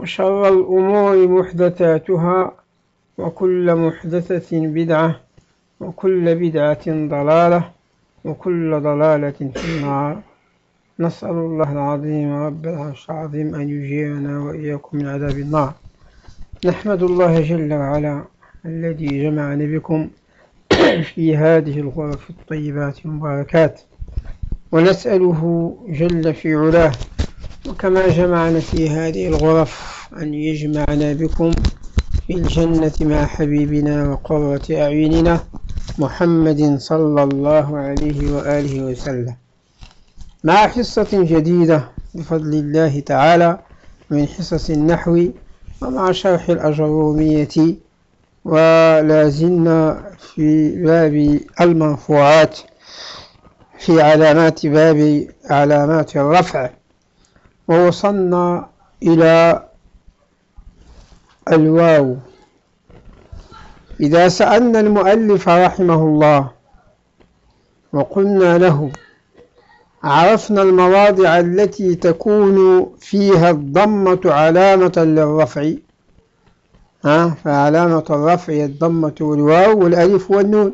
وشر الأمور محدثاتها وكل محدثة بدعة وكل بدعة ضلالة وكل ضلالة في النار. نسأل الله العظيم رب العرش العظيم أن يجيرنا وإياكم من عذاب النار. نحمد الله جل وعلا الذي جمعنا بكم في هذه الغرف الطيبات المباركات. ونسأله جل في علاه وكما جمعنا في هذه الغرف أن يجمعنا بكم في الجنة مع حبيبنا وقرة أعيننا محمد صلى الله عليه وآله وسلم. مع حصة جديدة بفضل الله تعالى من حصص النحو ومع شرح الأجرومية ولا زلنا في باب المرفوعات في علامات باب علامات الرفع. ووصلنا إلى الواو. إذا سألنا المؤلف رحمه الله وقلنا له عرفنا المواضع التي تكون فيها الضمة علامة للرفع. ها فعلامة الرفع الضمة والواو والألف والنون.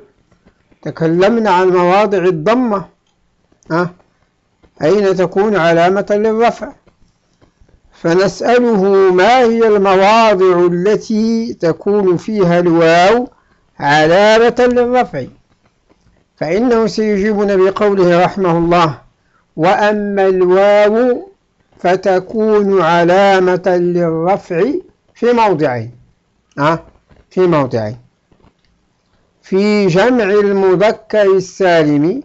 تكلمنا عن مواضع الضمة. ها أين تكون علامة للرفع؟ فنسأله ما هي المواضع التي تكون فيها الواو علامة للرفع. فإنه سيجيبنا بقوله رحمه الله وأما الواو فتكون علامة للرفع في موضعين أه؟ في موضعين في جمع المذكر السالم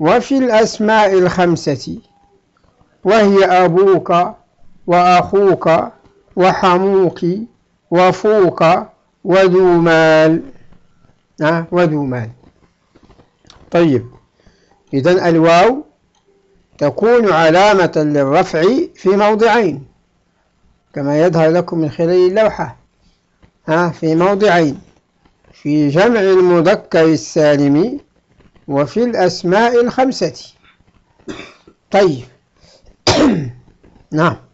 وفي الأسماء الخمسة. وهي أبوك وأخوك وحموك وفوك وذو مال. أه؟ وذو مال. طيب. إذا الواو تكون علامة للرفع في موضعين كما يظهر لكم من خلال اللوحة. ها؟ في موضعين في جمع المذكر السالم وفي الأسماء الخمسة. طيب. نعم.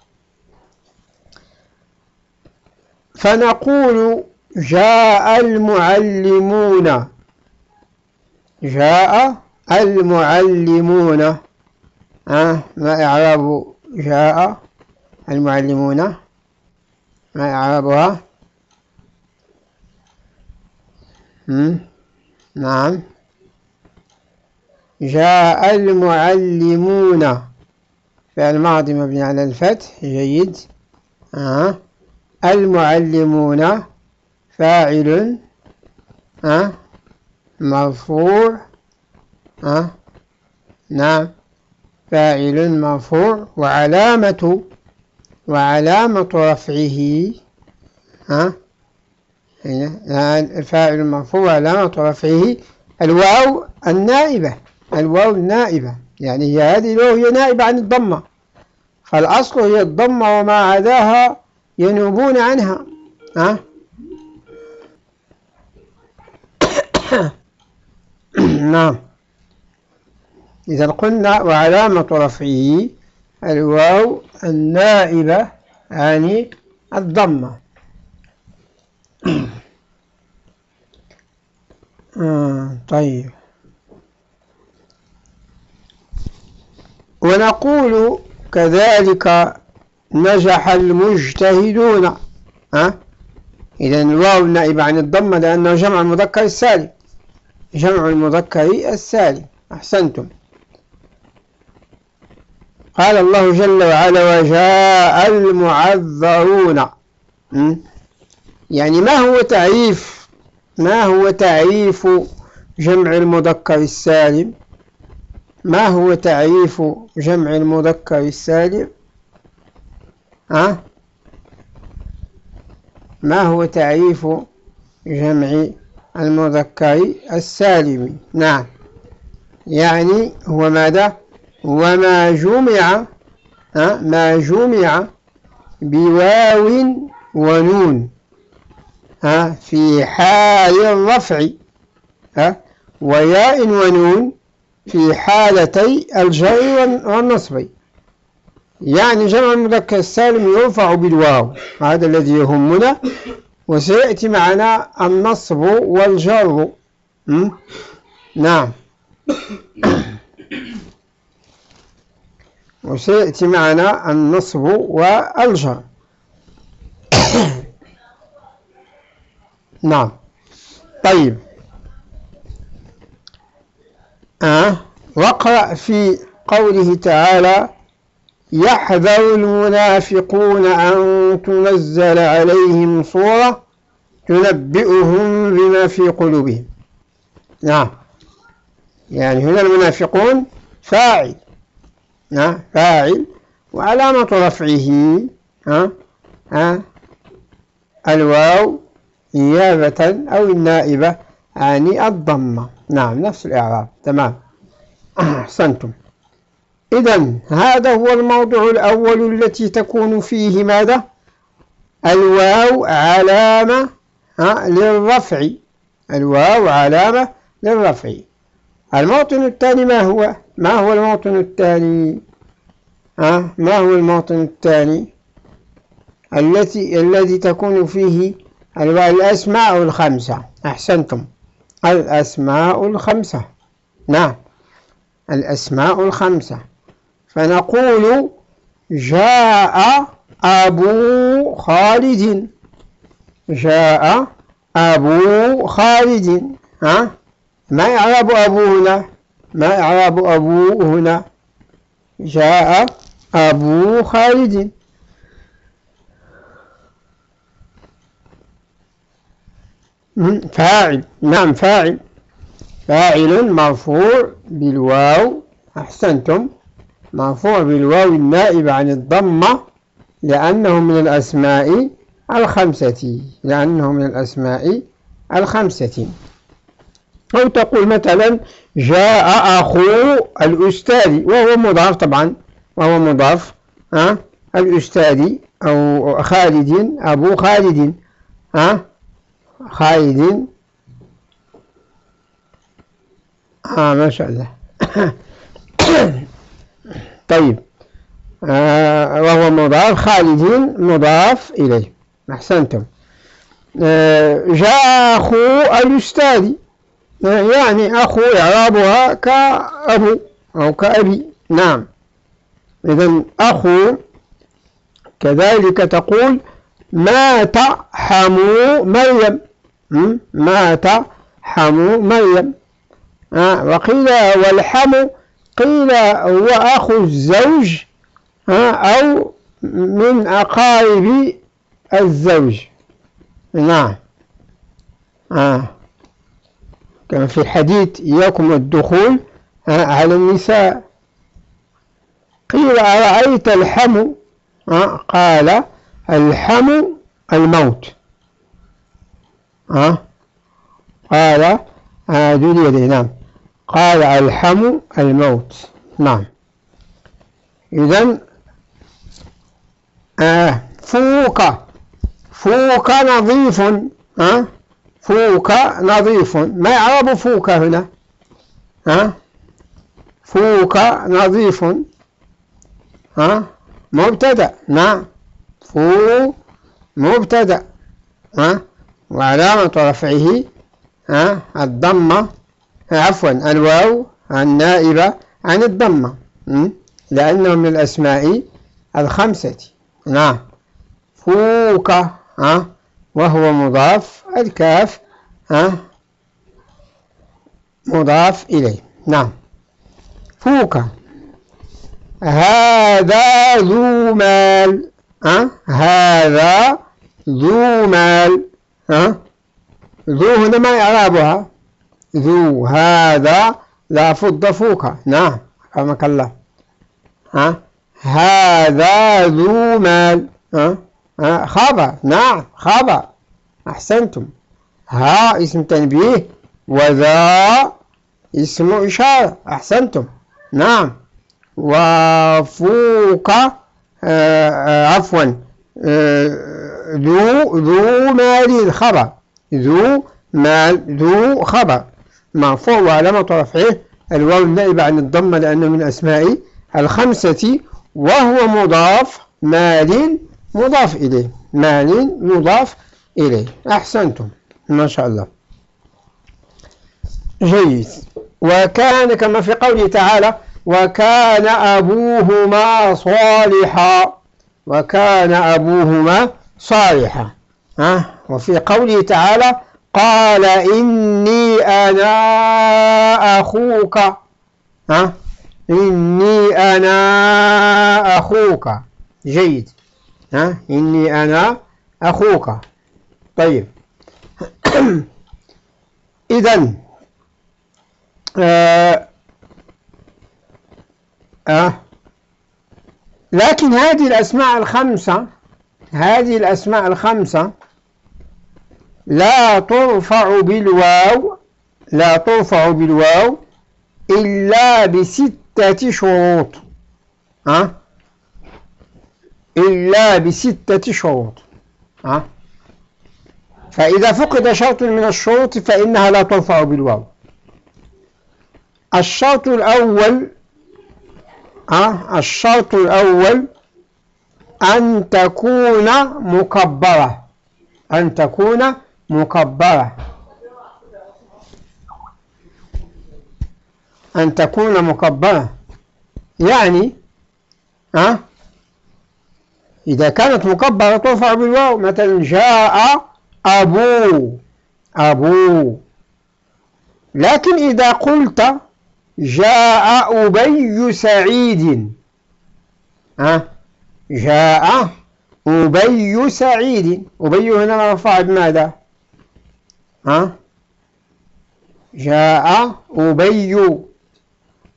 فنقول جاء المعلمون. جاء المعلمون. أه ما إعراب؟ جاء المعلمون. ما إعرابها؟ نعم. جاء المعلمون. فعل ماضي مبني على الفتح جيد. آه. المعلمون فاعل. مرفوع. نعم فاعل مرفوع وعلامة وعلامة رفعه ها الفاعل المرفوع وعلامة رفعه الواو النائبة الواو النائبة يعني هي هذه الواو هي نائبة عن الضمة فالأصل هي الضمة وما عداها ينوبون عنها ها؟ نعم. إذا قلنا وعلامة رفعه الواو النائبة يعني الضمة. آه طيب. ونقول كذلك نجح المجتهدون. ها؟ إذا الواو النائبة عن الضمة لأنه جمع المذكر السالم. جمع المذكر السالم. أحسنتم. قال الله جل وعلا وجاء المعذرون. يعني ما هو تعريف؟ ما هو تعريف جمع المذكر السالم؟ ما هو تعريف جمع المذكر السالم؟ ها؟ ما هو تعريف جمع المذكر السالم؟ نعم. يعني هو ماذا؟ وما جمع ها؟ ما جمع بواو ونون ها؟ في حال الرفع ها؟ وياء ونون في حالتي الجر والنصب. يعني جمع المذكر السالم يرفع بالواو هذا الذي يهمنا وسيأتي معنا النصب والجر. نعم. وسيأتي معنا النصب والجر. نعم. طيب. آه. واقرأ في قوله تعالى يحذر المنافقون أن تنزل عليهم صورة تنبئهم بما في قلوبهم. نعم. يعني هنا المنافقون فاعل. نعم. فاعل. وعلامة رفعه. ها ها. الواو نيابة أو النائبة. يعني الضمة. نعم. نفس الإعراب. تمام. أحسنتم. إذا هذا هو الموضوع الأول التي تكون فيه ماذا؟ الواو علامة للرفع. الواو علامة للرفع. الموطن الثاني ما هو؟ ما هو الموطن الثاني؟ ها ما هو الموطن الثاني؟ التي الذي تكون فيه الأسماء الخمسة. أحسنتم. الأسماء الخمسة. نعم. الأسماء الخمسة. فنقول جاء أبو خالد. جاء أبو خالد. ها؟ ما إعراب أبو هنا؟ ما إعراب أبو هنا؟ جاء أبو خالد. فاعل نعم فاعل. فاعل مرفوع بالواو. أحسنتم. مرفوع بالواو النائب عن الضمة لأنه من الأسماء الخمسة لأنه من الأسماء الخمسة. أو تقول مثلا جاء أخو الأستاذ وهو مضاف طبعا وهو مضاف ها؟ الأستاذ أو خالد أبو خالد ها؟ خالد. آه ما شاء الله. طيب. آه وهو مضاف خالد مضاف إليه. أحسنتم. آه جاء أخو الأستاذ. يعني أخو إعرابها كأبو أو كأبي. نعم. إذا أخو كذلك تقول مات حمو مريم. مات حمو مريم. آه وقيل والحمو قيل هو أخو الزوج أو من أقارب الزوج. نعم. آه كما في الحديث إياكم الدخول آه على النساء. قيل أرأيت الحمو آه قال الحمو الموت. آه قال آه دولي نعم. قال ألحم الموت. نعم. إذن آه فوق فوك نظيف ها فوك نظيف. ما يعرب فوك هنا؟ ها فوك نظيف. ها مبتدأ. نعم. فو مبتدأ. ها وعلامة رفعه ها الضمة. عفوا الواو النائبة عن الضمة لأنه من الأسماء الخمسة. نعم. فوك وهو مضاف الكاف ها؟ مضاف إليه. نعم. فوك. هذا ذو مال ها؟ هذا ذو مال ها؟ ذو هنا ما إعرابها ذو هذا لا فض فوك. نعم رحمك الله. ها؟ هذا ذو مال. ها؟ ها؟ خبر. نعم خبر. أحسنتم. ها اسم تنبيه. وذا اسم إشارة. أحسنتم. نعم. وفوق آه، آه، عفوا. آه، ذو ذو مال خبر ذو مال ذو خبر. مرفوع وعلامة رفعه الواو النائبة عن الضمة لأنه من أسماء الخمسة وهو مضاف مال مضاف إليه. مال مضاف إليه. أحسنتم. ما شاء الله. جيد. وكان كما في قوله تعالى وكان أبوهما صالحا. وكان أبوهما صالحا. ها؟ وفي قوله تعالى قال إني أنا أخوك. ها؟ إني أنا أخوك. جيد. ها؟ إني أنا أخوك. طيب. إذا آه آه. لكن هذه الأسماء الخمسة هذه الأسماء الخمسة لا ترفع بالواو لا ترفع بالواو إلا بستة شروط أه؟ إلا بستة شروط أه؟ فإذا فقد شرط من الشروط فإنها لا ترفع بالواو الشرط الأول أه؟ الشرط الأول أن تكون مكبرة أن تكون مكبرة. أن تكون مكبرة. يعني أه؟ إذا كانت مكبرة ترفع بالواو مثلا جاء أبو. أبو. لكن إذا قلت جاء أبي سعيد أه؟ جاء أبي سعيد. أبي هنا مرفوع بماذا؟ ها? جاء أبي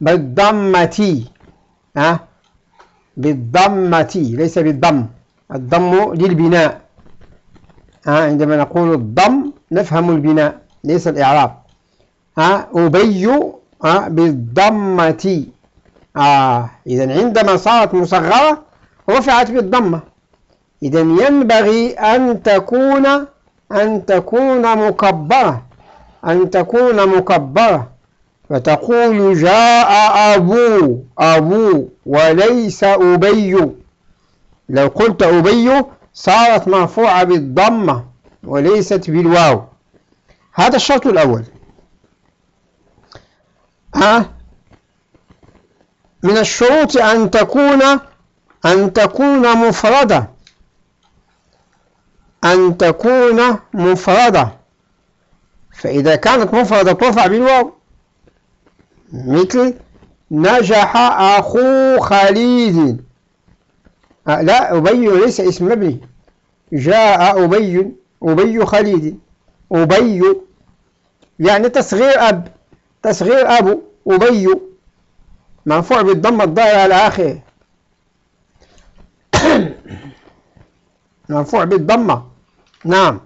بالضمة. ها؟ بالضمة. ليس بالضم. الضم للبناء. ها؟ عندما نقول الضم نفهم البناء ليس الإعراب. ها؟ أبي ها؟ بالضمة. آه إذا عندما صارت مصغرة رفعت بالضمة. إذا ينبغي أن تكون أن تكون مكبرة. أن تكون مكبرة. فتقول جاء أبو أبو وليس أبي. لو قلت أبي صارت مرفوعة بالضمة وليست بالواو. هذا الشرط الأول. ها؟ من الشروط أن تكون أن تكون مفردة. أن تكون مفردة. فإذا كانت مفردة ترفع بالواو مثل نجح أخو خليل. أه لا أبي ليس اسم مبني جاء أبي أبي خليل. أبي يعني تصغير أب. تصغير أبو أبي. مرفوع بالضمة الضائرة على آخره. مرفوع بالضمة نعم.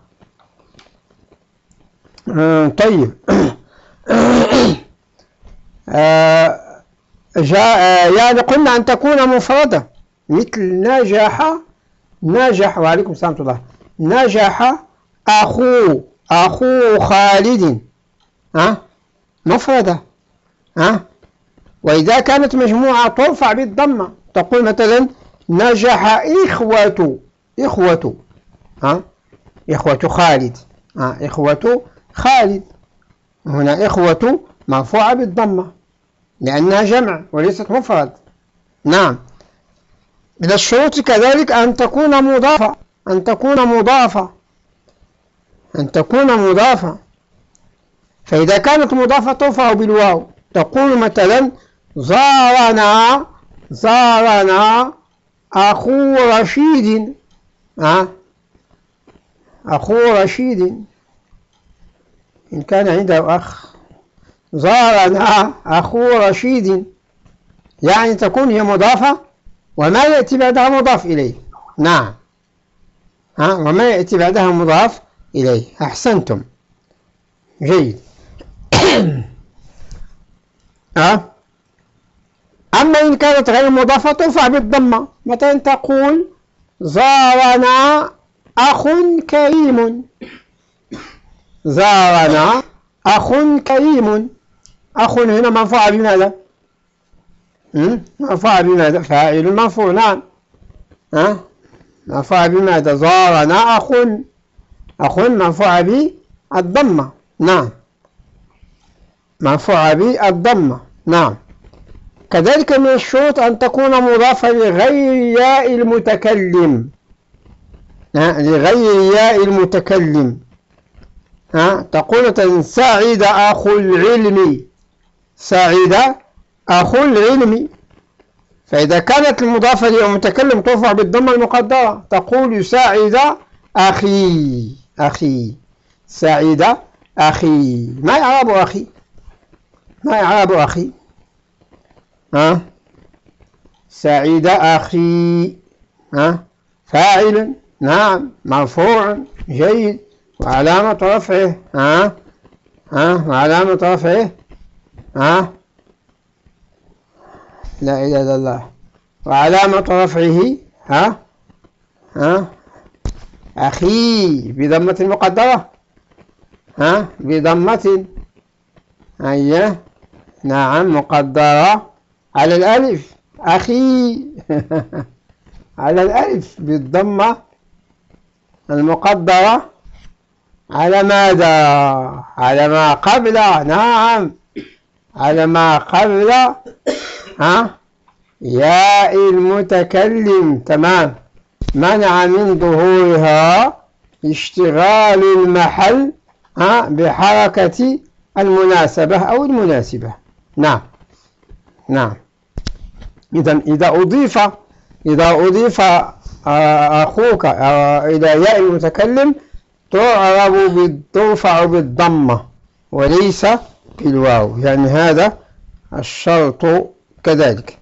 آه طيب. آه جاء يعني قلنا أن تكون مفردة مثل نجح نجح وعليكم السلام الله. نجح أخو أخو خالد. ها؟ مفردة. ها؟ وإذا كانت مجموعة ترفع بالضمة تقول مثلا نجح إخوة. إخوة ها؟ إخوة خالد ها؟ إخوة خالد. هنا إخوة مرفوعة بالضمة لأنها جمع وليست مفرد. نعم. من الشروط كذلك أن تكون مضافة أن تكون مضافة أن تكون مضافة. فإذا كانت مضافة ترفع بالواو. تقول مثلا زارنا زارنا أخو رشيد. أه؟ أخو رشيد. إن كان عنده أخ. زارنا أخو رشيد. يعني تكون هي مضافة وما يأتي بعدها مضاف إليه. نعم. ها؟ وما يأتي بعدها مضاف إليه. أحسنتم. جيد. أه؟ أما إن كانت غير مضافة ترفع بالضمة مثلا تقول؟ زارنا أخ كريم. زارنا أخ كريم. أخ هنا مرفوع بماذا؟ مرفوع بماذا؟ فاعل مرفوع نعم. ها؟ مرفوع بماذا؟ زارنا أخ. أخ مرفوع بالضمة نعم. مرفوع بالضمة نعم. كذلك من الشروط أن تكون مضافة لغير ياء المتكلم. لغير ياء المتكلم. ها تقول سعيد أخو العلم. سعيد أخو العلم. فإذا كانت المضافة للمتكلم ترفع بالضمة المقدرة تقول سعيد أخي. أخي. سعيد أخي. ما إعراب أخي؟ ما إعراب أخي؟ ها؟ سعيد أخي ها؟ فاعل نعم مرفوع جيد وعلامة رفعه ها؟ ها؟ وعلامة رفعه ها؟ لا إله إلا الله. وعلامة رفعه ها؟ ها؟ أخي بضمة مقدرة ها؟ بضمة أيه نعم مقدرة. على الألف. أخي. على الألف بالضمة المقدرة. على ماذا؟ على ما قبل. نعم. على ما قبل. ها؟ ياء المتكلم. تمام. منع من ظهورها اشتغال المحل ها؟ بحركة المناسبة أو المناسبة. نعم. نعم. إذا إذا أضيف إذا أضيف آه، أخوك آه، إلى ياء المتكلم تعرب ترفع بالضمة وليس بالواو. يعني هذا الشرط كذلك.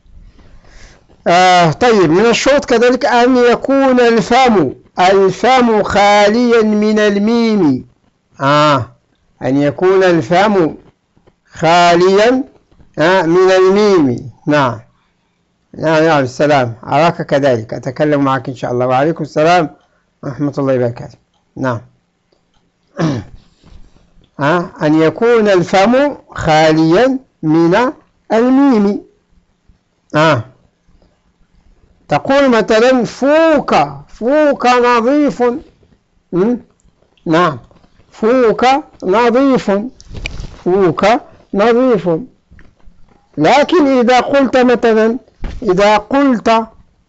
آه طيب من الشروط كذلك أن يكون الفم الفم خاليا من الميم. آه أن يكون الفم خاليا آه من الميم. نعم. نعم نعم السلام. أراك كذلك. أتكلم معك إن شاء الله. وعليكم السلام ورحمة الله وبركاته. نعم. أن يكون الفم خاليا من الميم. آه تقول مثلا فوك. فوك نظيف. نعم. فوك نظيف. فوك نظيف. لكن إذا قلت مثلا إذا قلت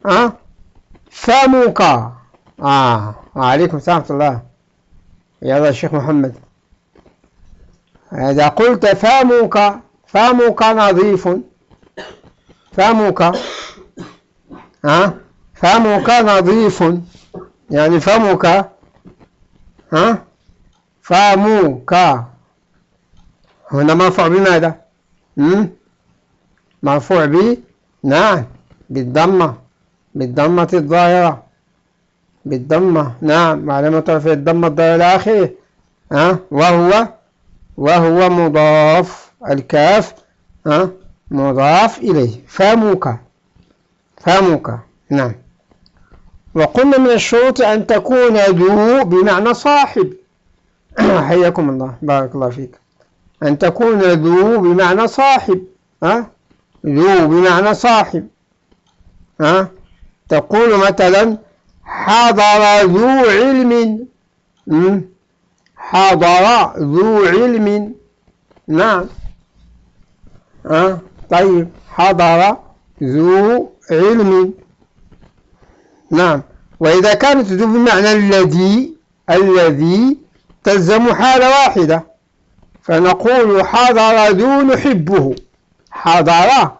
أه فمك آه وعليكم السلام ورحمة الله. يا الشيخ محمد. إذا قلت فمك فمك نظيف. فمك ها فمك نظيف. يعني فمك ها فمك هنا مرفوع بماذا؟ مرفوع ب نعم بالضمة بالضمة الظاهرة. بالضمة نعم علامة رفع الضمة الظاهرة الآخرة ها؟ وهو وهو مضاف الكاف ها؟ مضاف إليه. فمك فمك نعم. وقلنا من الشروط أن تكون ذو بمعنى صاحب. حياكم الله. بارك الله فيك. أن تكون ذو بمعنى صاحب. ها؟ ذو بمعنى صاحب. ها؟ تقول مثلا حضر ذو علم. حضر ذو علم. نعم. ها؟ طيب حضر ذو علم. نعم. وإذا كانت ذو بمعنى الذي الذي تلزم حالة واحدة فنقول حضر ذو نحبه. حضر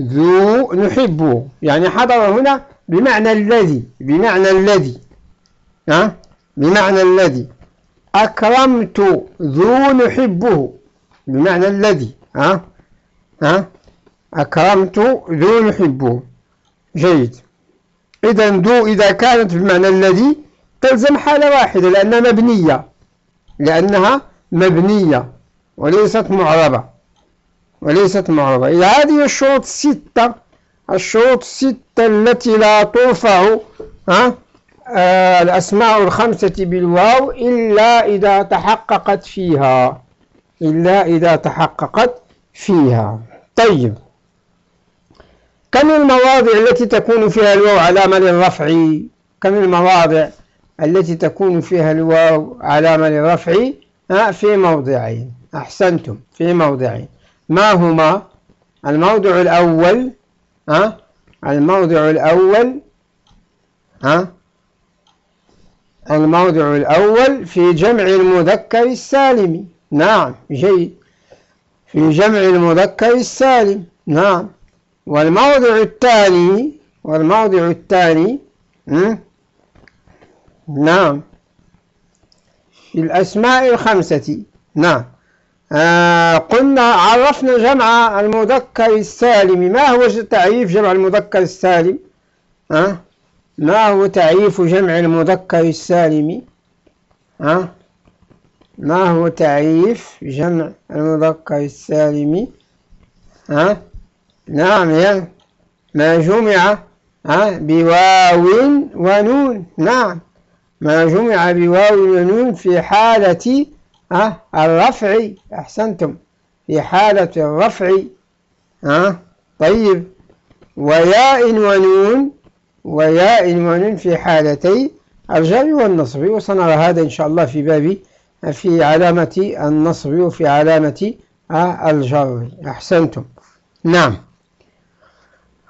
ذو نحبه يعني حضر هنا بمعنى الذي بمعنى الذي. ها؟ بمعنى الذي. أكرمت ذو نحبه. بمعنى الذي. ها؟ ها؟ أكرمت ذو نحبه. جيد. إذا ذو إذا كانت بمعنى الذي تلزم حالة واحدة لأنها مبنية. لأنها مبنية وليست معربة. وليست معربة إذا هذه الشروط الستة الشروط الستة التي لا ترفع ها آه الأسماء الخمسة بالواو إلا إذا تحققت فيها. إلا إذا تحققت فيها. طيب. كم المواضع التي تكون فيها الواو علامة للرفع كم المواضع التي تكون فيها الواو علامة للرفع في موضعين. أحسنتم. في موضعين. ما هما؟ الموضع الأول ها؟ الموضع الأول ها؟ الموضع الأول في جمع المذكر السالم. نعم جيد. في جمع المذكر السالم. نعم. والموضع الثاني والموضع الثاني نعم. في الأسماء الخمسة. نعم. آه قلنا عرفنا جمع المذكر السالم. ما هو تعريف جمع المذكر السالم؟ آه؟ ما هو تعريف جمع المذكر السالم؟ آه؟ ما هو تعريف جمع المذكر السالم؟ ها نعم يا. ما جمع ها بواو ونون. نعم. ما جمع بواو ونون في حالة ها؟ الرفع أحسنتم. في حالة الرفع ها؟ طيب. وياء ونون وياء ونون في حالتي الجر والنصب. وسنرى هذا إن شاء الله في باب في علامة النصب وفي علامة الجر. أحسنتم. نعم.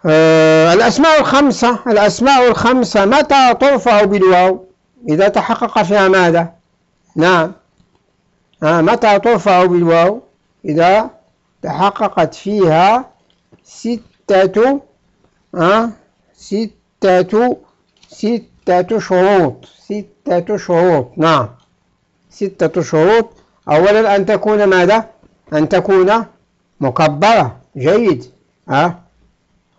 آه الأسماء الخمسة الأسماء الخمسة متى ترفع بالواو؟ إذا تحقق فيها ماذا؟ نعم. متى ترفع بالواو؟ إذا تحققت فيها ستة آه ستة ستة شروط ستة شروط نعم. ستة شروط. أولا أن تكون ماذا؟ أن تكون مكبرة. جيد. أه؟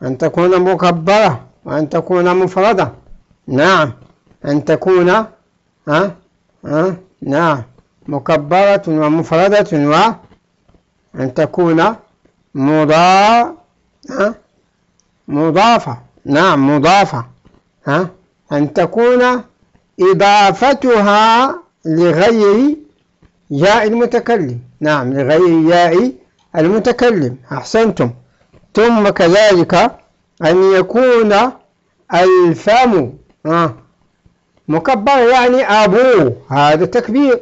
أن تكون مكبرة وأن تكون مفردة. نعم. أن تكون أه؟ أه؟ نعم. مكبرة ومفردة وأن تكون مضا؟ مضافة. نعم مضافة. ها؟ أن تكون إضافتها لغير ياء المتكلم. نعم لغير ياء المتكلم. أحسنتم. ثم كذلك أن يكون ألفم مكبر يعني أبوه هذا تكبير.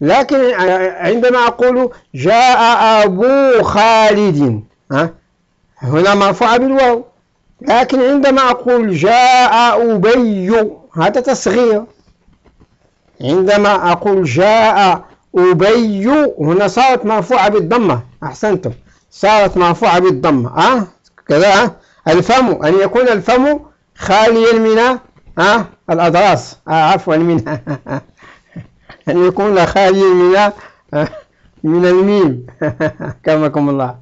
لكن عندما أقول جاء أبو خالد هنا مرفوع بالواو. لكن عندما أقول جاء أبي هذا تصغير. عندما أقول جاء أبي هنا صارت مرفوعة بالضمة. أحسنتم. صارت مرفوعة بالضمة أه كذا أه؟ الفم أن يكون الفم خاليا من أه؟ الأضراس أه عفوا من. أن يكون خاليا من؟ من الميم. كرمكم الله.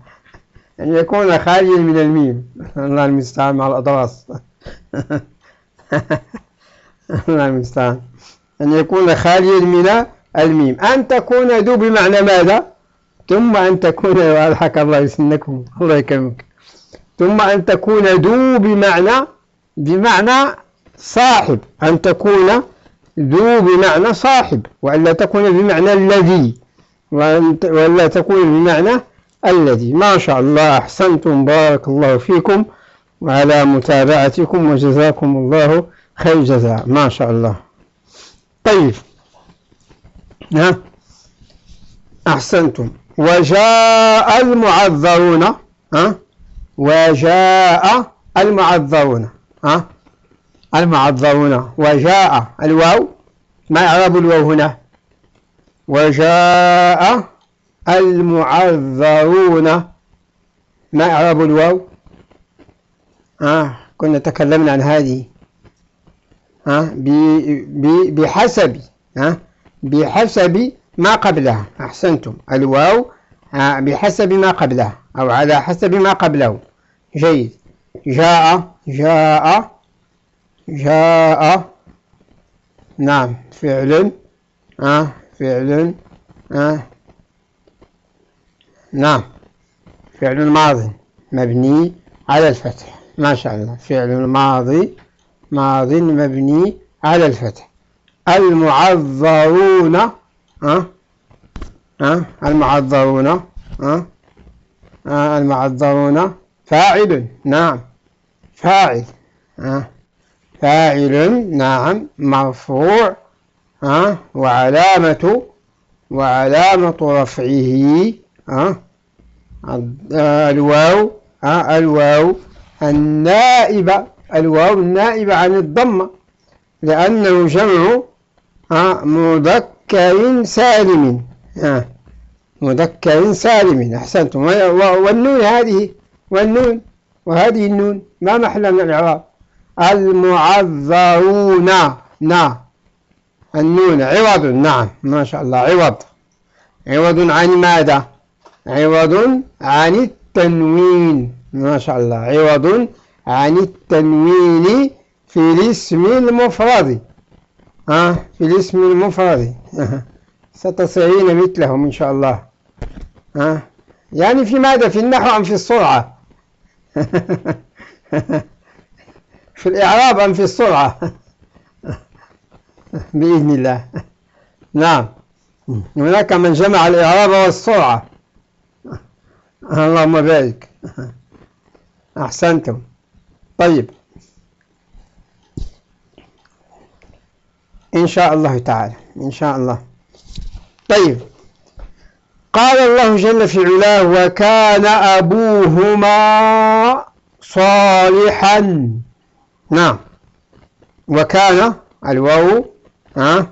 أن يكون خاليا من الميم. الله المستعان مع الأضراس الله المستعان. أن يكون خاليا من الميم. أن تكون ذو بمعنى ماذا؟ ثم أن تكون أضحك الله يسنكم. الله يكرمك. ثم أن تكون ذو بمعنى بمعنى صاحب. أن تكون ذو بمعنى صاحب وألا تكون بمعنى الذي وألا تكون بمعنى الذي. ما شاء الله أحسنتم بارك الله فيكم وعلى متابعتكم وجزاكم الله خير جزاء. ما شاء الله. طيب. ها؟ أحسنتم. وجاء المعذرون. ها؟ وجاء المعذرون. ها؟ المعذرون وجاء الواو ما إعراب الواو هنا؟ وجاء المعذرون. ما إعراب الواو؟ آه كنا تكلمنا عن هذه. آه بحسب. آه بحسب ما قبلها. أحسنتم. الواو آه بحسب ما قبلها أو على حسب ما قبله. جيد. جاء جاء جاء نعم فعل آه فعل آه نعم فعل ماضي مبني على الفتح ما شاء الله فعل ماضي ماض مبني على الفتح المعذرون أه؟ أه؟ المعذرون أه؟ أه؟ المعذرون فاعل نعم فاعل أه؟ فاعل نعم مرفوع أه؟ وعلامة وعلامة رفعه أه؟ الواو أه؟ الواو النائبة الواو النائبة عن الضمة لأنه جمع؟ مذكر سالم؟ مذكر سالم أحسنتم والنون هذه والنون وهذه النون ما محل من الإعراب المعذرون. نعم النون. عوض. نعم. ما شاء الله. عوض. عوض عن ماذا؟ عوض عن التنوين. ما شاء الله. عوض عن التنوين في الاسم المفرد. آه في الاسم المفرد. ستصيرين مثلهم إن شاء الله. آه يعني في ماذا؟ في النحو أم في السرعة؟ في الإعراب أم في السرعة؟ بإذن الله. نعم. هناك من جمع الإعراب والسرعة. اللهم بارك. أحسنتم. طيب. إن شاء الله تعالى. إن شاء الله. طيب. قال الله جل في علاه وكان أبوهما صالحا. نعم. وكان الواو ها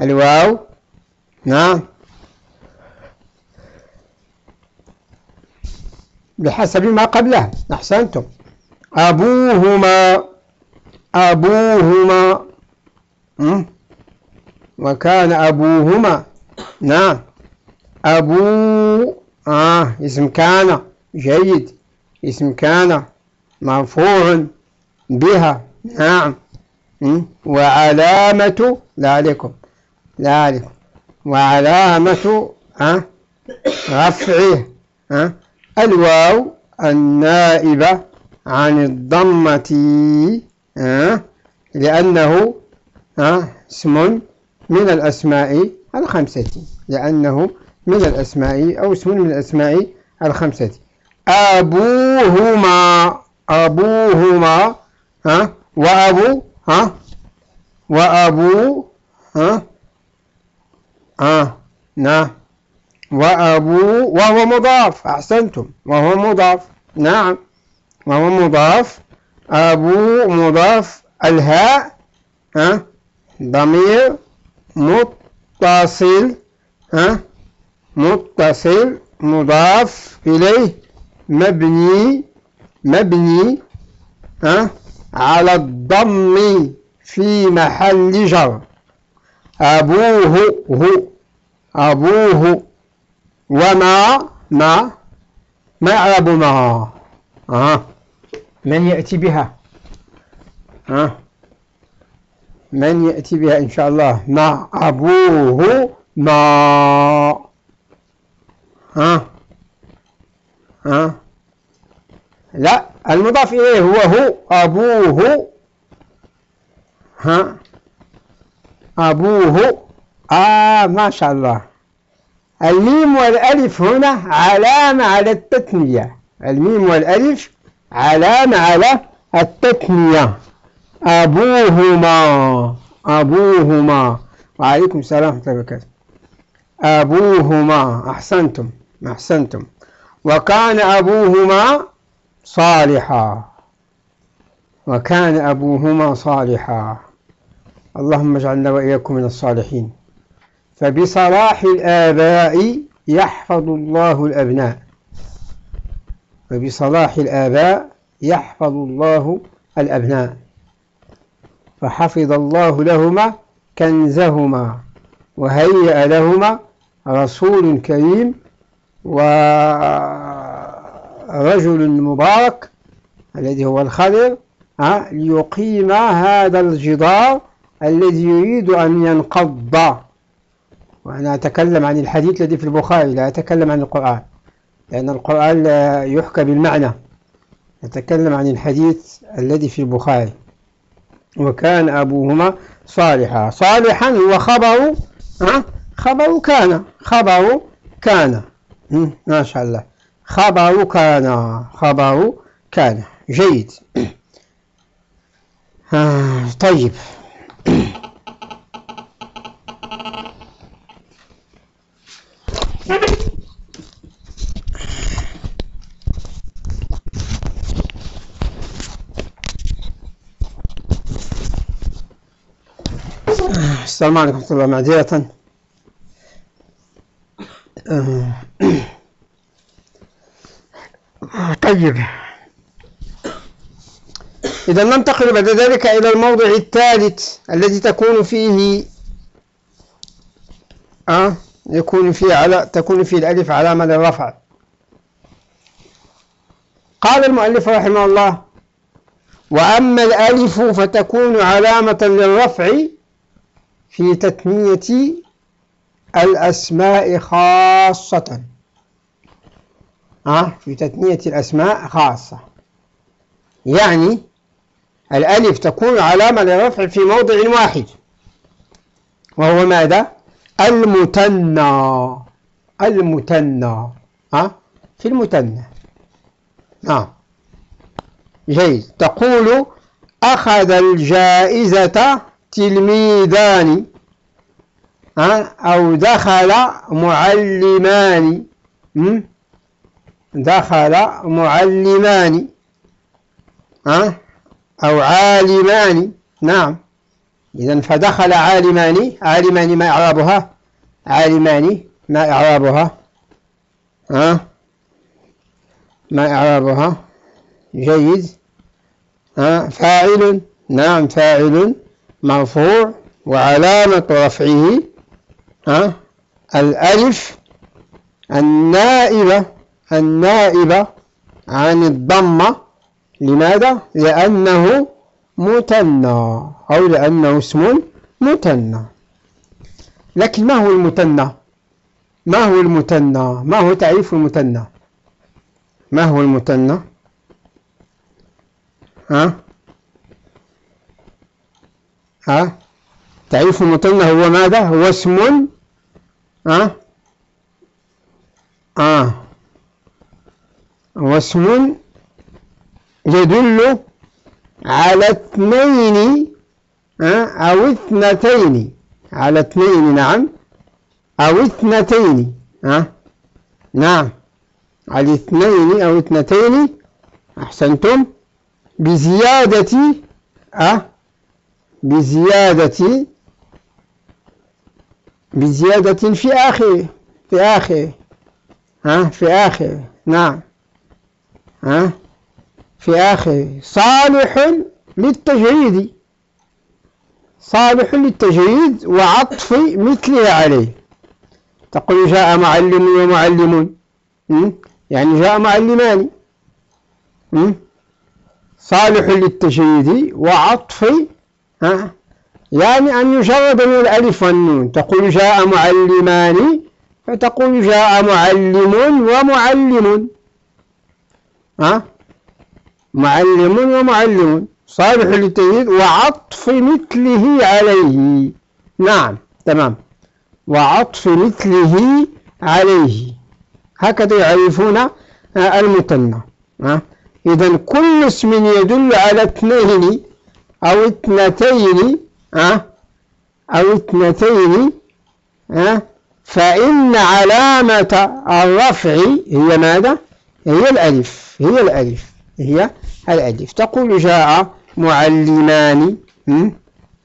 الواو نعم. بحسب ما قبله أحسنتم. أبوهما أبوهما وكان أبوهما نعم. أبو آه اسم كان جيد. اسم كان مرفوع. بها. نعم. وعلامة لا عليكم. وعلامة أه رفعه أه الواو النائبة عن الضمة أه لأنه اسم من الأسماء الخمسة. لأنه من الأسماء أو اسم من الأسماء الخمسة. أبوهما أبوهما ها؟ وأبو ها؟ وأبو ها؟ ها نعم وأبو وهو مضاف أحسنتم. وهو مضاف نعم. وهو مضاف. أبو مضاف الهاء ها؟ ضمير متصل ها؟ متصل مضاف إليه مبني مبني ها؟ على الضم في محل جر. أبوه هو. أبوه. وما ما ما يعرب ما. آه. من يأتي بها؟ آه. من يأتي بها إن شاء الله؟ ما أبوه ما. ها ها لا. المضاف إليه هو هو أبوه. ها؟ أبوه. آه ما شاء الله. الميم والألف هنا علامة على التثنية. الميم والألف علامة على التثنية. أبوهما. أبوهما. وعليكم السلام ورحمة الله وبركاته. أبوهما. أحسنتم. أحسنتم. وكان أبوهما صالحا وكان أبوهما صالحا. اللهم اجعلنا وإياكم من الصالحين. فبصلاح الآباء يحفظ الله الأبناء. فبصلاح الآباء يحفظ الله الأبناء. فحفظ الله لهما كنزهما وهيأ لهما رسول كريم ورجل مبارك الذي هو الخضر ليقيم هذا الجدار الذي يريد أن ينقض. وأنا أتكلم عن الحديث الذي في البخاري لا أتكلم عن القرآن لأن القرآن لا يحكى بالمعنى. أتكلم عن الحديث الذي في البخاري. وكان أبوهما صالحا. صالحا هو خبر خبر كان خبر كان. ما شاء الله. خبر كان خبر كان. جيد. آه طيب. السلام عليكم ورحمة الله معذرة طيب. إذا ننتقل بعد ذلك إلى الموضع الثالث الذي تكون فيه أه يكون فيه على تكون فيه الألف علامة للرفع قال المؤلف رحمه الله وأما الألف فتكون علامة للرفع في تثنية الأسماء خاصة. في تثنية الأسماء خاصة. يعني الألف تكون علامة للرفع في موضع واحد. وهو ماذا؟ المثنى المثنى ها في المثنى نعم جيد. تقول أخذ الجائزة تلميذان. أو دخل معلمان. دخل معلمان أو عالمان. نعم. إذا فدخل عالمان. عالمان ما إعرابها؟ عالمان ما إعرابها؟ ها؟ ما إعرابها؟ جيد. ها؟ فاعل. نعم فاعل. مرفوع. وعلامة رفعه ها؟ الألف النائبة. النائبة عن الضمة لماذا؟ لأنه مثنى أو لأنه اسم مثنى لكن ما هو المثنى؟ ما هو المثنى؟ ما هو تعريف المثنى؟ ما هو المثنى؟ ها؟ ها؟ تعريف المثنى هو ماذا؟ هو اسم ها؟ آه هو اسم يدل على اثنين أو اثنتين. على اثنين نعم. أو اثنتين نعم. على اثنين أو اثنتين. أحسنتم. بزيادة أه بزيادة. بزيادة في آخر في آخر ها في آخر. نعم. ها؟ في آخره صالح للتجريد صالح للتجريد وعطف مثله عليه. تقول جاء معلم ومعلمون يعني جاء معلمان. صالح للتجريد وعطف يعني أن يجرد من الألف والنون. تقول جاء معلمان فتقول جاء معلم ومعلم. ها؟ معلم ومعلم صالح للتجديد وعطف مثله عليه. نعم تمام. وعطف مثله عليه. هكذا يعرفون آه، المثنى إذا كل اسم يدل على اثنين أو اثنتين أو اثنتين فإن علامة الرفع هي ماذا؟ هي الألف هي الألف هي الألف. تقول جاء معلمان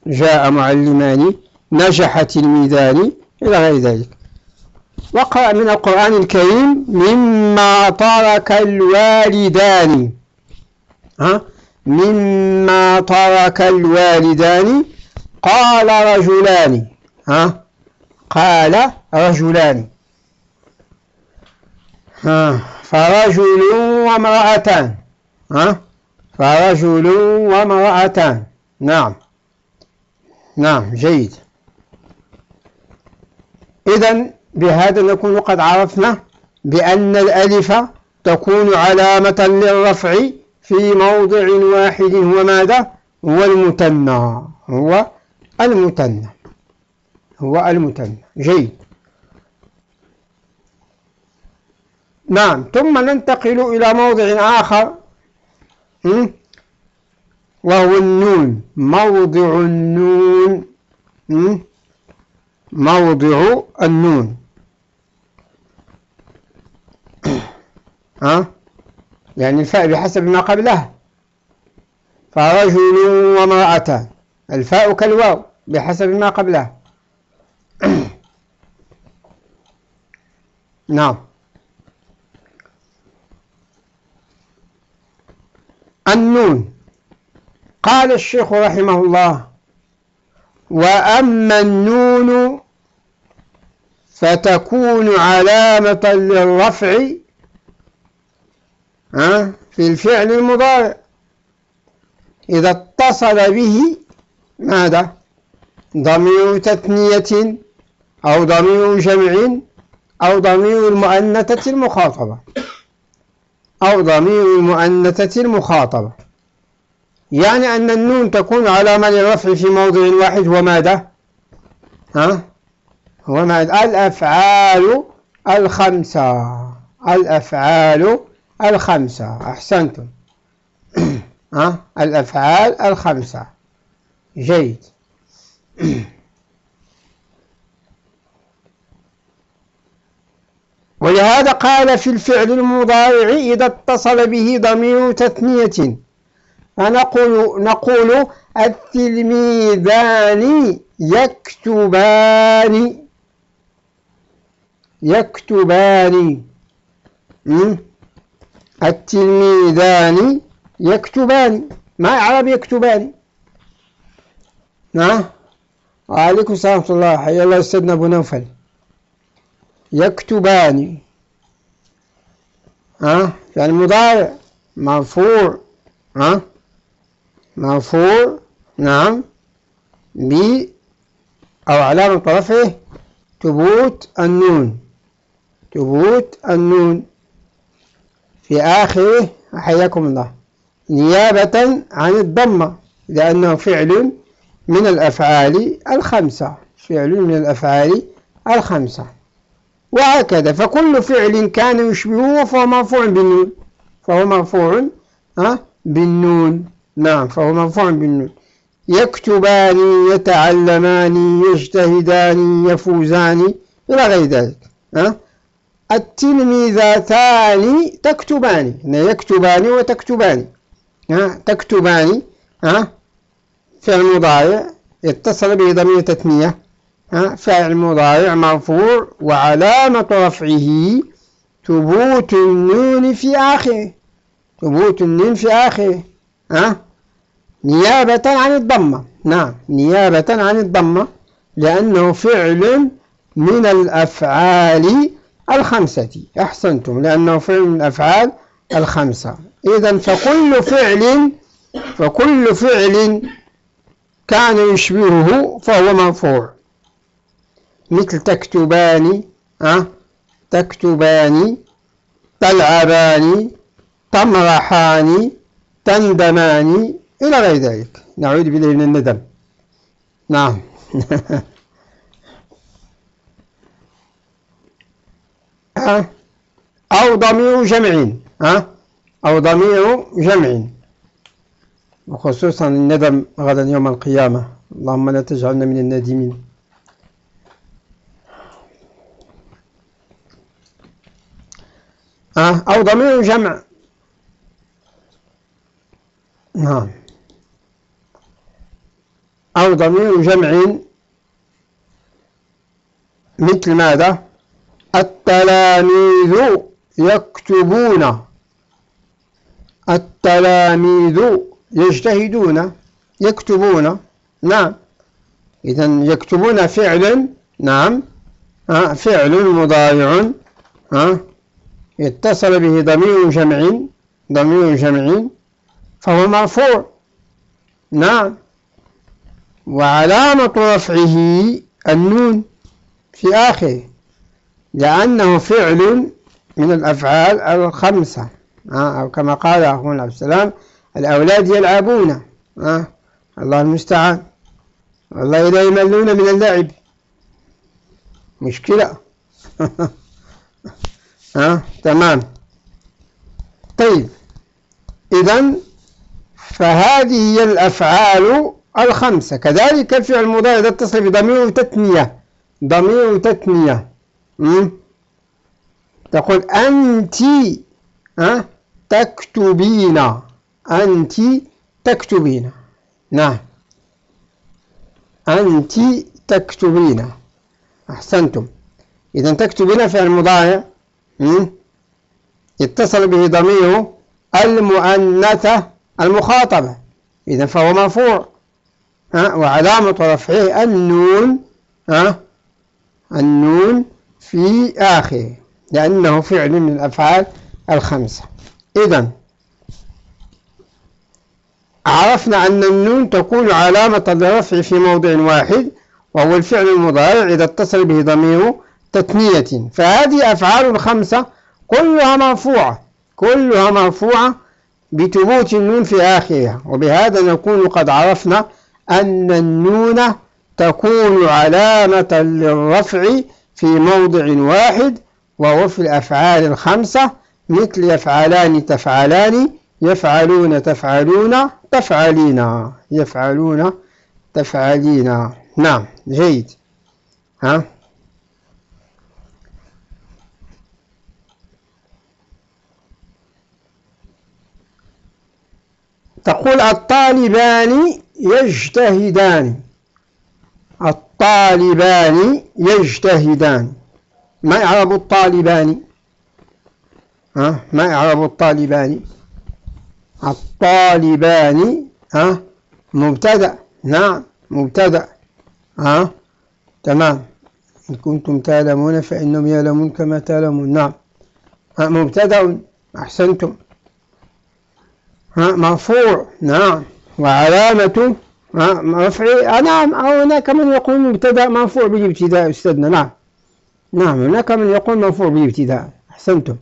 جاء معلمان نجح تلميذان إلى غير ذلك. وقرأ من القرآن الكريم مما ترك الوالدان. ها؟ مما ترك الوالدان قال رجلان. ها؟ قال رجلان. فرجل وامرأتان ها؟ فرجل وامرأتان. نعم. نعم جيد. إذا بهذا نكون قد عرفنا بأن الألف تكون علامة للرفع في موضع واحد هو ماذا؟ هو المثنى هو المثنى هو المثنى جيد. نعم. ثم ننتقل إلى موضع آخر. وهو النون. موضع النون. موضع النون. ها؟ يعني الفاء بحسب ما قبلها. فرجل وامرأتان الفاء كالواو بحسب ما قبلها. نعم. النون. قال الشيخ رحمه الله وأما النون فتكون علامة للرفع في الفعل المضارع. إذا اتصل به ماذا؟ ضمير تثنية أو ضمير جمع أو ضمير المؤنثة المخاطبة. أو ضمير المؤنثة المخاطبة. يعني أن النون تكون علامة للرفع في موضع واحد وماذا ها؟ هو ماذا الأفعال الخمسة. الأفعال الخمسة. أحسنتم. ها؟ الأفعال الخمسة. جيد. ولهذا قال في الفعل المضارع إذا اتصل به ضمير تثنية. فنقول نقول التلميذان يكتبان. يكتبان. التلميذان يكتبان. ما إعراب يكتبان؟ نعم. وعليكم السلام ورحمة الله. حيا الله أستاذنا أبو نوفل. يكتبان. ها؟ يعني مضارع. مرفوع. ها؟ مرفوع. نعم. ب. أو علامة طرفه ثبوت النون. ثبوت النون. في آخره حياكم الله نيابة عن الضمة لأنه فعل من الأفعال الخمسة. فعل من الأفعال الخمسة. وهكذا. فكل فعل كان يشبهه فهو مرفوع بالنون. فهو مرفوع بالنون. نعم فهو مرفوع بالنون. يكتبان يتعلمان يجتهدان يفوزان إلى غير ذلك ها؟ التلميذتان تكتبان يكتبان وتكتبان ها؟ تكتبان ها؟ فعل مضارع اتصل به ضمير تثنية. ها فعل مضارع مرفوع وعلامة رفعه ثبوت النون في آخره. ثبوت النون في آخره ها؟ نيابة عن الضمة. نعم نيابة عن الضمة لأنه فعل من الأفعال الخمسة. أحسنتم لأنه فعل من الأفعال الخمسة. إذا فكل فعل فكل فعل كان يشبهه فهو مرفوع. مثل تكتبان أه؟ تكتبان تلعبان تمرحان تندمان إلى غير ذلك. نعوذ بالله من الندم. نعم. أو ضمير جمع أو ضمير جمع وخصوصا الندم غدا يوم القيامة. اللهم لا تجعلنا من النادمين أو ضمير جمع نعم. أو ضمير جمع مثل ماذا؟ التلاميذ يكتبون. التلاميذ يجتهدون يكتبون. نعم. إذا يكتبون فعل نعم. فعل مضارع. اتصل به ضمير جمع ضمير جمع فهو مرفوع. نعم. وعلامة رفعه النون في آخره لأنه فعل من الأفعال الخمسة أو كما قال أخونا عبد السلام الأولاد يلعبون الله المستعان. والله لا يملون من اللعب. مشكلة. ها؟ تمام. طيب. إذا فهذه هي الأفعال الخمسة. كذلك الفعل المضارع إذا اتصل بضمير تثنية. ضمير تثنية. تقول أنت ها؟ تكتبين. أنت تكتبين. نعم. أنت تكتبين. أحسنتم. إذا تكتبين فعل مضارع يتصل به ضمير المؤنثة المخاطبة. إذا فهو مرفوع. وعلامة رفعه النون النون في آخره لأنه فعل من الأفعال الخمسة. إذا عرفنا أن النون تكون علامة للرفع في موضع واحد وهو الفعل المضارع إذا اتصل به ضمير تثنية. فهذه أفعال الخمسة كلها مرفوعة كلها مرفوعة بثبوت النون في آخرها. وبهذا نكون قد عرفنا أن النون تكون علامة للرفع في موضع واحد وهو في الأفعال الخمسة مثل يفعلان تفعلان يفعلون تفعلون تفعلين يفعلون تفعلين. نعم جيد. ها؟ تقول الطالبان يجتهدان. الطالبان يجتهدان. ما يعرب الطالبان؟ ها؟ ما يعرب الطالبان؟ الطالبان ها؟ مبتدأ. نعم مبتدأ. ها؟ تمام. إن كنتم تعلمون فإنهم يعلمون كما تعلمون. نعم. مبتدأ. أحسنتم. مرفوع. نعم. وعلامة رفعه نعم أو هناك من يقول مبتدأ مرفوع بالابتداء أستاذنا. نعم. نعم هناك من يقول مرفوع بالابتداء أحسنتم.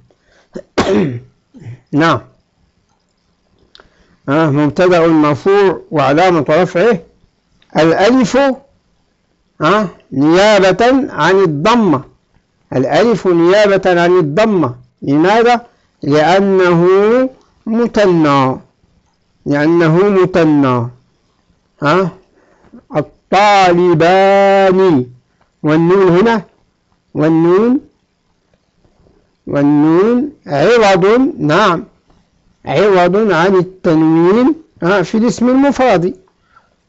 نعم. آه مبتدأ مرفوع وعلامة رفعه. الألف آه نيابة عن الضمة الألف نيابة عن الضمة لماذا؟ لأنه مثنى لأنه مثنى ها؟ الطالبان. والنون هنا؟ والنون؟ والنون عوض نعم. عوض عن التنوين ها في الاسم المفرد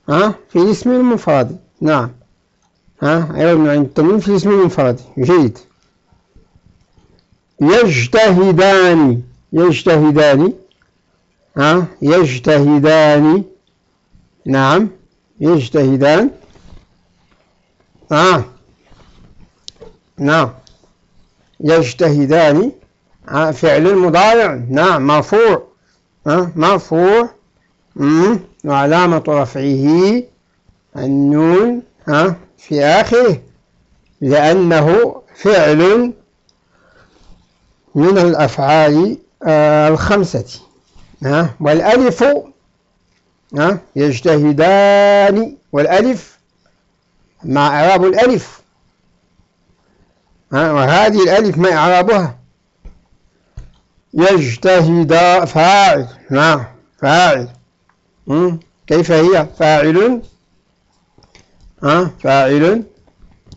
ها؟ في الاسم المفرد نعم. ها؟ عوض عن التنوين في الاسم المفرد جيد. يجتهدان. يجتهدان. يجتهدان. نعم يجتهدان. آه. نعم. يجتهدان. آه فعل المضارع نعم مرفوع. آه مرفوع. وعلامة رفعه النون آه في آخره. لأنه فعل من الأفعال الخمسة. والألف يجتهدان. والألف مع إعراب الألف. وهذه الألف ما إعرابها؟ يجتهد فاعل نعم فاعل. كيف هي؟ فاعل فاعل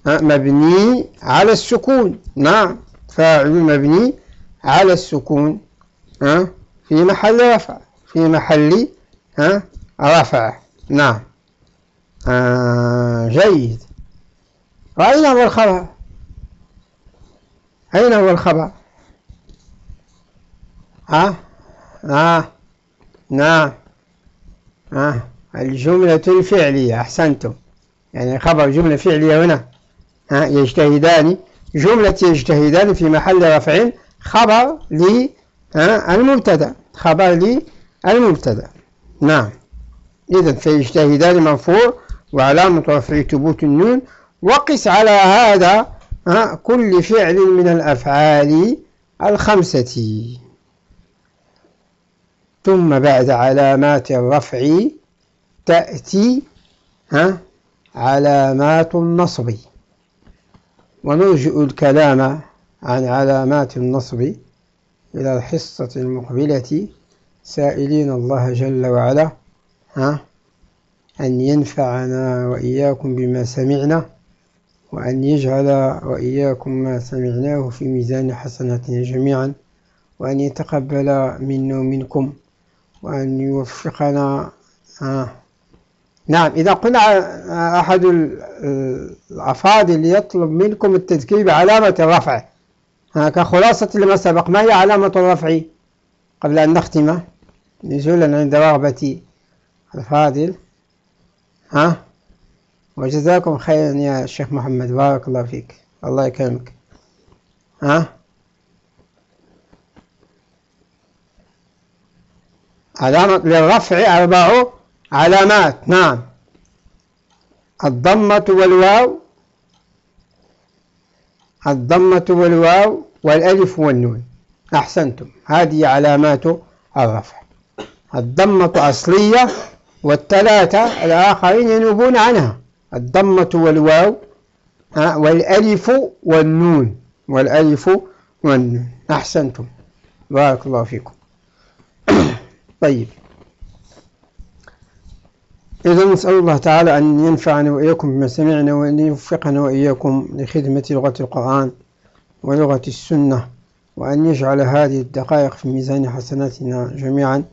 مبني على السكون. نعم. فاعل مبني على السكون ها؟ في محل رفع. في محل ها رفع. نعم. آه جيد. وأين هو الخبر أين هو الخبر؟ ها آه نعم. آه الجملة الفعلية أحسنتم. يعني خبر جملة فعلية هنا. ها يجتهدان. جملة يجتهدان في محل رفع. خبر للمبتدا خبر للمبتدا نعم. إذا فيجتهدان مرفوع وعلامة رفع ثبوت النون وقس على هذا كل فعل من الأفعال الخمسة. ثم بعد علامات الرفع تأتي علامات النصب. ونرجئ الكلام عن علامات النصب. إلى الحصة المقبلة. سائلين الله جل وعلا ها أن ينفعنا وإياكم بما سمعنا وأن يجعل وإياكم ما سمعناه في ميزان حسناتنا جميعا وأن يتقبل منا ومنكم وأن يوفقنا ها. نعم إذا قلنا أحد الأفاضل يطلب منكم التذكير بعلامة الرفع كخلاصة لما سبق. ما هي علامة الرفع قبل أن نختم؟ نزولا عند رغبة الفاضل. ها؟ وجزاكم خيرا يا شيخ محمد. بارك الله فيك. الله يكرمك. ها؟ علامة للرفع أربع علامات. نعم. الضمة والواو الضمة والواو والألف والنون. أحسنتم. هذه علامات الرفع. الضمة أصلية والثلاثة الآخرين ينوبون عنها. الضمة والواو والألف والنون. والألف والنون. أحسنتم. بارك الله فيكم. طيب. إذا نسأل الله تعالى أن ينفعنا وإياكم بما سمعنا وأن يوفقنا وإياكم لخدمة لغة القرآن ولغة السنة وأن يجعل هذه الدقائق في ميزان حسناتنا جميعا.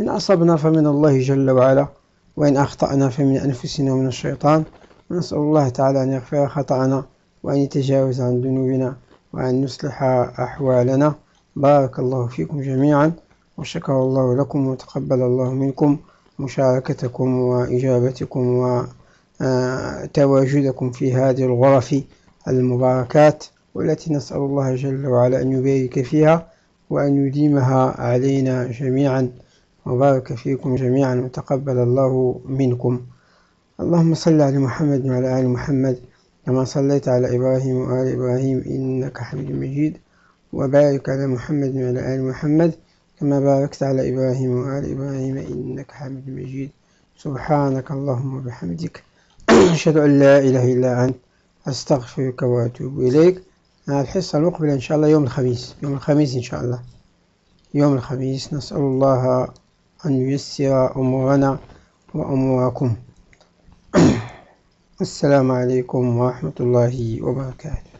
إن أصبنا فمن الله جل وعلا وإن أخطأنا فمن أنفسنا ومن الشيطان. ونسأل الله تعالى أن يغفر خطأنا وأن يتجاوز عن ذنوبنا وأن يصلح أحوالنا. بارك الله فيكم جميعا وشكر الله لكم وتقبل الله منكم. مشاركتكم وإجابتكم وتواجدكم في هذه الغرف المباركات والتي نسأل الله جل وعلا أن يبارك فيها وأن يديمها علينا جميعا وبارك فيكم جميعا وتقبل الله منكم. اللهم صل على محمد وعلى آل محمد كما صليت على إبراهيم وآل إبراهيم إنك حميد مجيد وبارك على محمد وعلى آل محمد كما باركت على إبراهيم وآل إبراهيم إنك حميد مجيد. سبحانك اللهم وبحمدك. أشهد أن لا إله إلا أنت. أستغفرك وأتوب إليك. الحصة المقبلة إن شاء الله يوم الخميس. يوم الخميس إن شاء الله. يوم الخميس نسأل الله أن ييسر أمورنا وأموركم السلام عليكم ورحمة الله وبركاته.